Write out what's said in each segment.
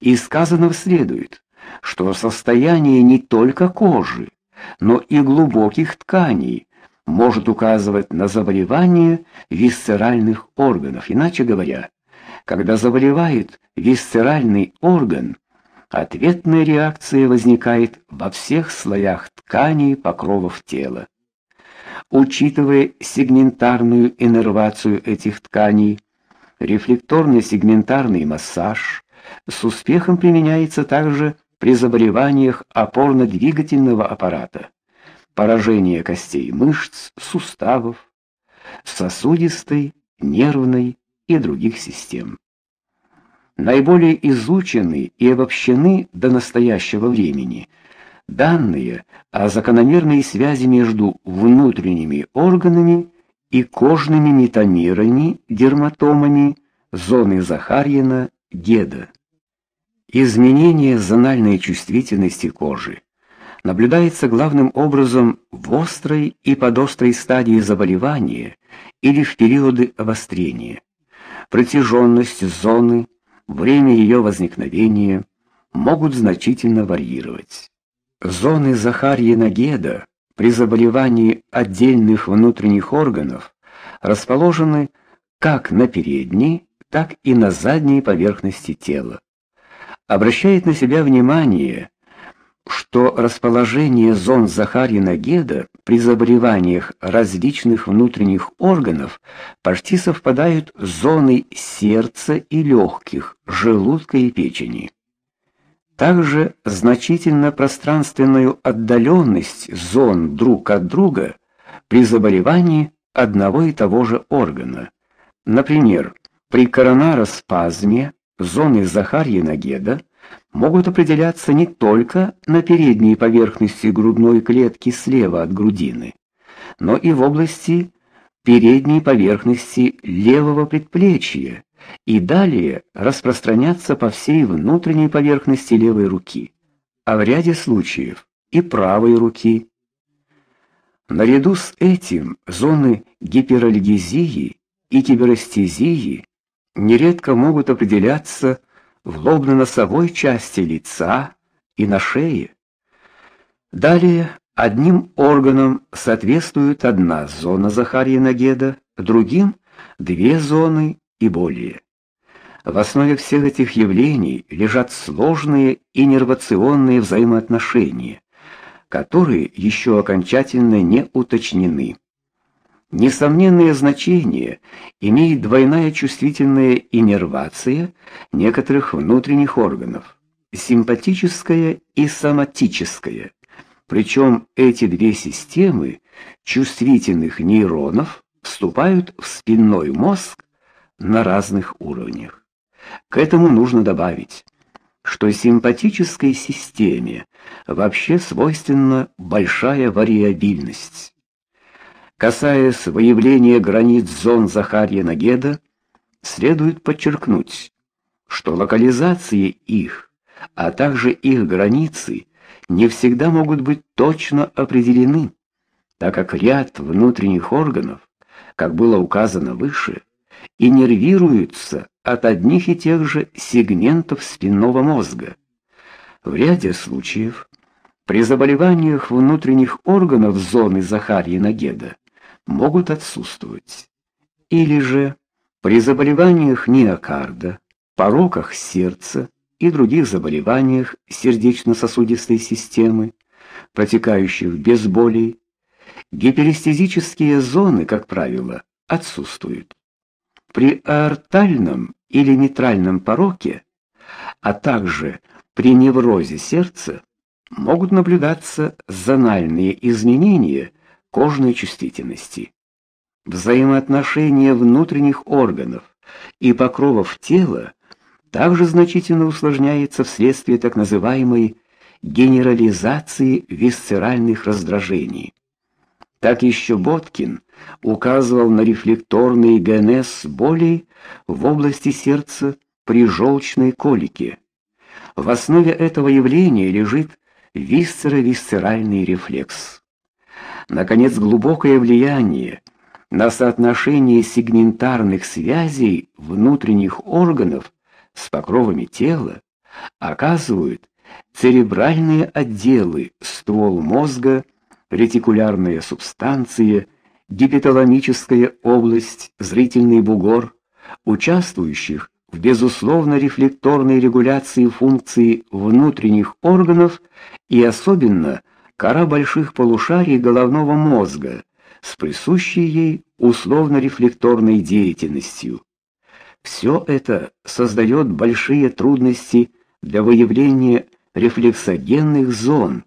Из сказанного следует, что состояние не только кожи, но и глубоких тканей может указывать на заболевание висцеральных органов. Иначе говоря, когда заболевает висцеральный орган, ответная реакция возникает во всех слоях тканей покровов тела. Учитывая сегментарную иннервацию этих тканей, рефлекторно-сегментарный массаж с успехом применяется также при заболеваниях опорно-двигательного аппарата, поражении костей мышц, суставов, сосудистой, нервной и других систем. Наиболее изучены и обобщены до настоящего времени данные о закономерной связи между внутренними органами и кожными метамерами, дерматомами зоны Захарьина, Геда. Изменение зональной чувствительности кожи наблюдается главным образом в острой и подострой стадии заболевания или в периоды обострения. Протяженность зоны, время ее возникновения могут значительно варьировать. Зоны Захарьина-Геда при заболевании отдельных внутренних органов расположены как на передней, так и на задней поверхности тела обращает на себя внимание, что расположение зон Захарьина-Геда при заболеваниях различных внутренних органов почти совпадают с зоной сердца и легких, желудка и печени. Также значительно пространственную отдаленность зон друг от друга при заболевании одного и того же органа. Например, при коронароспазме Зоны Захарьина-Геда могут определяться не только на передней поверхности грудной клетки слева от грудины, но и в области передней поверхности левого предплечья и далее распространяться по всей внутренней поверхности левой руки, а в ряде случаев и правой руки. Наряду с этим зоны гиперальгезии и киберестезии нередко могут определяться в лобно-носовой части лица и на шее. Далее одним органам соответствует одна зона Захарьина-Геда, другим две зоны и более. В основе всех этих явлений лежат сложные иннервационные взаимоотношения, которые еще окончательно не уточнены. Несомненное значение имеет двойная чувствительная иннервация некоторых внутренних органов, симпатическая и соматическая. Причем эти две системы чувствительных нейронов вступают в спинной мозг на разных уровнях. К этому нужно добавить, что симпатической системе вообще свойственна большая вариабельность. Касаясь выявления границ зон Захарьина-Геда, следует подчеркнуть, что локализации их, а также их границы не всегда могут быть точно определены, так как ряд внутренних органов, как было указано выше, иннервируются от одних и тех же сегментов спинного мозга. В ряде случаев при заболеваниях внутренних органов зоны Захарьина-Геда могут отсутствовать. Или же при заболеваниях миокарда, пороках сердца и других заболеваниях сердечно-сосудистой системы, протекающих без болей, гиперестезические зоны, как правило, отсутствуют. При аортальном или митральном пороке, а также при неврозе сердца могут наблюдаться зональные изменения кожной чувствительности. Взаимоотношения внутренних органов и покровов тела также значительно усложняется вследствие так называемой генерализации висцеральных раздражений. Так еще Боткин указывал на рефлекторный генез болей в области сердца при желчной колике. В основе этого явления лежит висцеровисцеральный рефлекс. Наконец, глубокое влияние на соотношение сегментарных связей внутренних органов с покровами тела оказывают церебральные отделы, ствол мозга, ретикулярная субстанция, гипоталамическая область, зрительный бугор, участвующих в безусловно рефлекторной регуляции функций внутренних органов и особенно кора больших полушарий головного мозга с присущей ей условно-рефлекторной деятельностью. Все это создает большие трудности для выявления рефлексогенных зон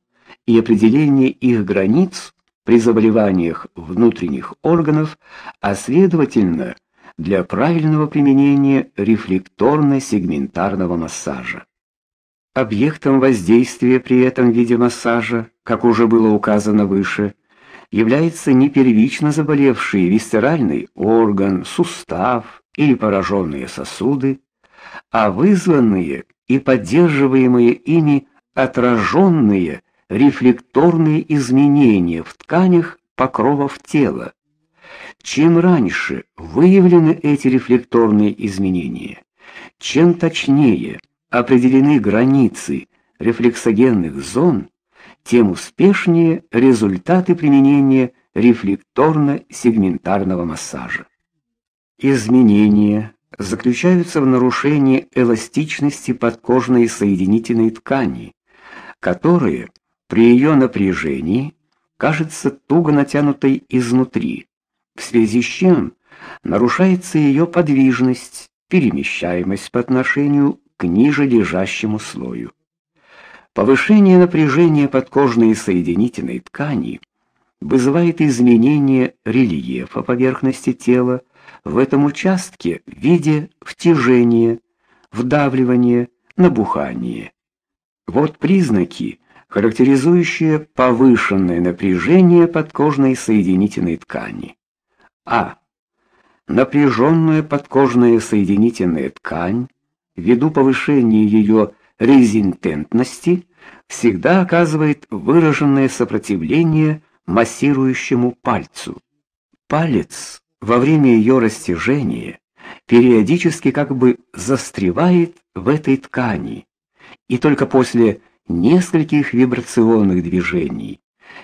и определения их границ при заболеваниях внутренних органов, а следовательно, для правильного применения рефлекторно-сегментарного массажа. Объектом воздействия при этом виде массажа, как уже было указано выше, является не первично заболевший висцеральный орган, сустав или пораженные сосуды, а вызванные и поддерживаемые ими отраженные рефлекторные изменения в тканях покровов тела. Чем раньше выявлены эти рефлекторные изменения, чем точнее определены границы рефлексогенных зон, тем успешнее результаты применения рефлекторно-сегментарного массажа. Изменения заключаются в нарушении эластичности подкожной соединительной ткани, которые при ее напряжении кажется туго натянутой изнутри, в связи с чем нарушается ее подвижность, перемещаемость по отношению к ниже лежащему слою. Повышение напряжения подкожной соединительной ткани вызывает изменение рельефа поверхности тела в этом участке в виде втяжения, вдавливания, набухания. Вот признаки, характеризующие повышенное напряжение подкожной соединительной ткани. А. Напряженная подкожная соединительная ткань ввиду повышения ее резистентности всегда оказывает выраженное сопротивление массирующему пальцу. Палец во время ее растяжения периодически как бы застревает в этой ткани, и только после нескольких вибрационных движений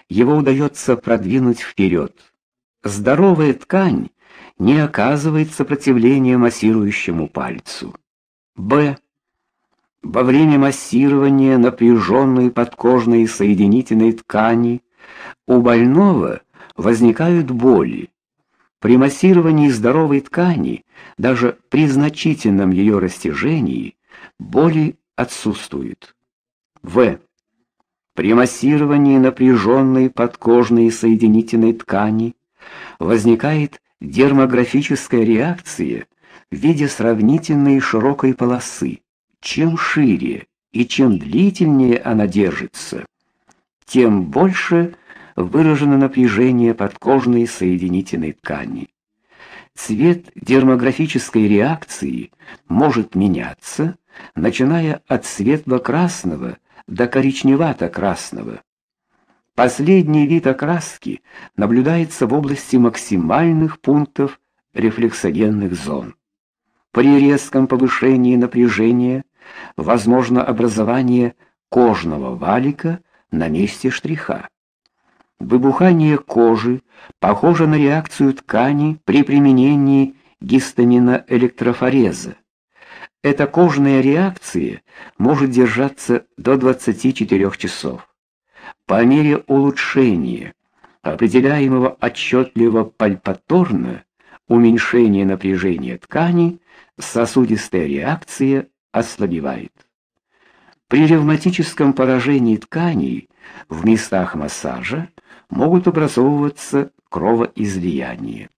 его удается продвинуть вперед. Здоровая ткань не оказывает сопротивления массирующему пальцу. Б. Во время массирования напряженной подкожной соединительной ткани у больного возникают боли. При массировании здоровой ткани, даже при значительном ее растяжении, боли отсутствуют. В. При массировании напряженной подкожной соединительной ткани возникает дермографическая реакция в виде сравнительной широкой полосы. Чем шире и чем длительнее она держится, тем больше выражено напряжение подкожной соединительной ткани. Цвет дермографической реакции может меняться, начиная от светло-красного до коричневато-красного. Последний вид окраски наблюдается в области максимальных пунктов рефлексогенных зон. При резком повышении напряжения возможно образование кожного валика на месте штриха. Выбухание кожи похоже на реакцию ткани при применении гистамина электрофореза. Эта кожная реакция может держаться до 24 часов. По мере улучшения, определяемого отчетливо пальпаторно, уменьшения напряжения ткани, сосудистая реакция ослабевает. При ревматическом поражении тканей в местах массажа могут образовываться кровоизлияния.